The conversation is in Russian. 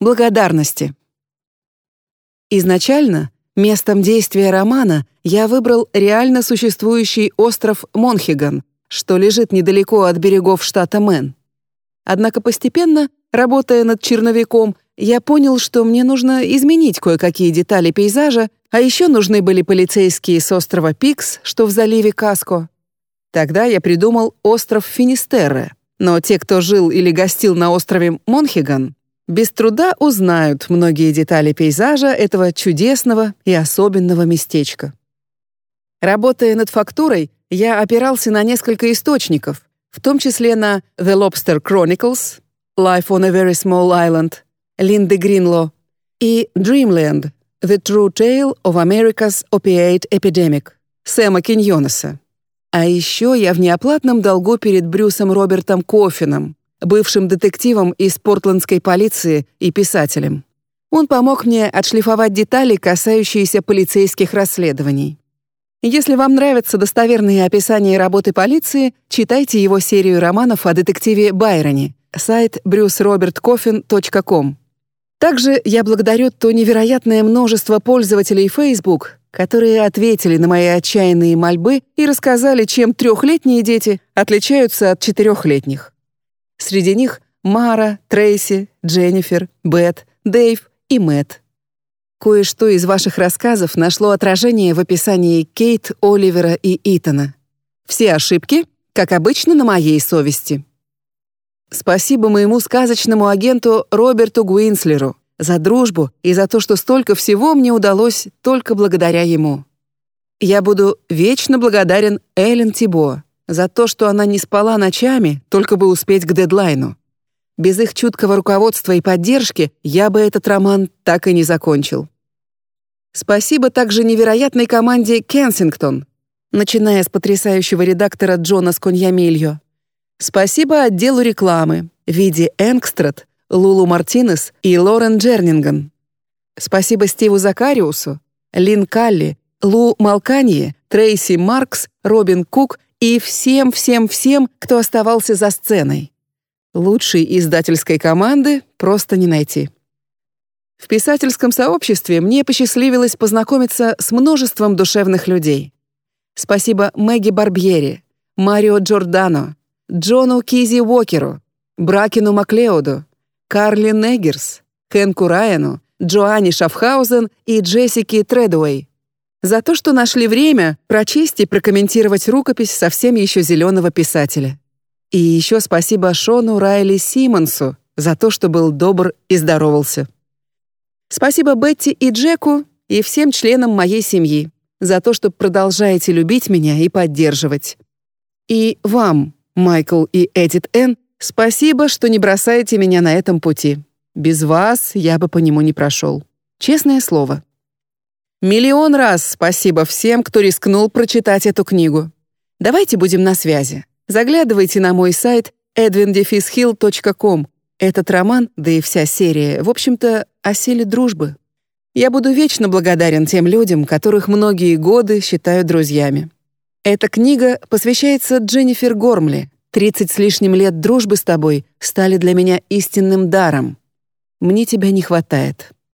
благодарности. Изначально местом действия романа я выбрал реально существующий остров Монхиган, что лежит недалеко от берегов штата Мэн. Однако постепенно, работая над черновиком, я понял, что мне нужно изменить кое-какие детали пейзажа, а еще нужны были полицейские с острова Пикс, что в заливе Каско. Тогда я придумал остров Финистерре, но те, кто жил или гостил на острове Монхиган, без труда узнают многие детали пейзажа этого чудесного и особенного местечка. Работая над фактурой, я опирался на несколько источников, в том числе на The Lobster Chronicles, Life on a Very Small Island, Линды Гринло и Dreamland, The True Tale of America's Opiate Epidemic Сэма Киньонеса. А еще я в неоплатном долгу перед Брюсом Робертом Кофином, бывшим детективом из портландской полиции и писателем. Он помог мне отшлифовать детали, касающиеся полицейских расследований. Если вам нравятся достоверные описания работы полиции, читайте его серию романов о детективе Байроне, сайт brucerobertcoffin.com. Также я благодарю то невероятное множество пользователей Facebook, которые ответили на мои отчаянные мольбы и рассказали, чем трехлетние дети отличаются от четырехлетних. Среди них Мара, Трейси, Дженнифер, Бет, Дэйв и Мэтт. Кое-что из ваших рассказов нашло отражение в описании Кейт, Оливера и Итана. Все ошибки, как обычно, на моей совести. Спасибо моему сказочному агенту Роберту Гуинслеру за дружбу и за то, что столько всего мне удалось только благодаря ему. Я буду вечно благодарен Эллен Тибо за то, что она не спала ночами, только бы успеть к дедлайну. Без их чуткого руководства и поддержки я бы этот роман так и не закончил. Спасибо также невероятной команде Кенсингтон, начиная с потрясающего редактора Джона Сконьямильо. Спасибо отделу рекламы Види Энгстрад, Лулу Мартинес и Лорен Джернинган. Спасибо Стиву Закариусу, Лин Калли, Лу Малканье, Трейси Маркс, Робин Кук и всем-всем-всем, кто оставался за сценой. Лучшей издательской команды просто не найти. В писательском сообществе мне посчастливилось познакомиться с множеством душевных людей. Спасибо Мэгги Барбьери, Марио Джордано, Джону Кизи Уокеру, Бракину Маклеоду, Карли Негерс, Хэнку Райану, Джоанне Шафхаузен и Джессике Тредуэй за то, что нашли время прочесть и прокомментировать рукопись совсем еще зеленого писателя. И еще спасибо Шону Райли Симмонсу за то, что был добр и здоровался. Спасибо Бетти и Джеку и всем членам моей семьи за то, что продолжаете любить меня и поддерживать. И вам, Майкл и Эдит Н, спасибо, что не бросаете меня на этом пути. Без вас я бы по нему не прошел. Честное слово. Миллион раз спасибо всем, кто рискнул прочитать эту книгу. Давайте будем на связи. Заглядывайте на мой сайт edwindefishill.com. Этот роман, да и вся серия, в общем-то, о силе дружбы. Я буду вечно благодарен тем людям, которых многие годы считаю друзьями. Эта книга посвящается Дженнифер Гормли. Тридцать с лишним лет дружбы с тобой стали для меня истинным даром. Мне тебя не хватает.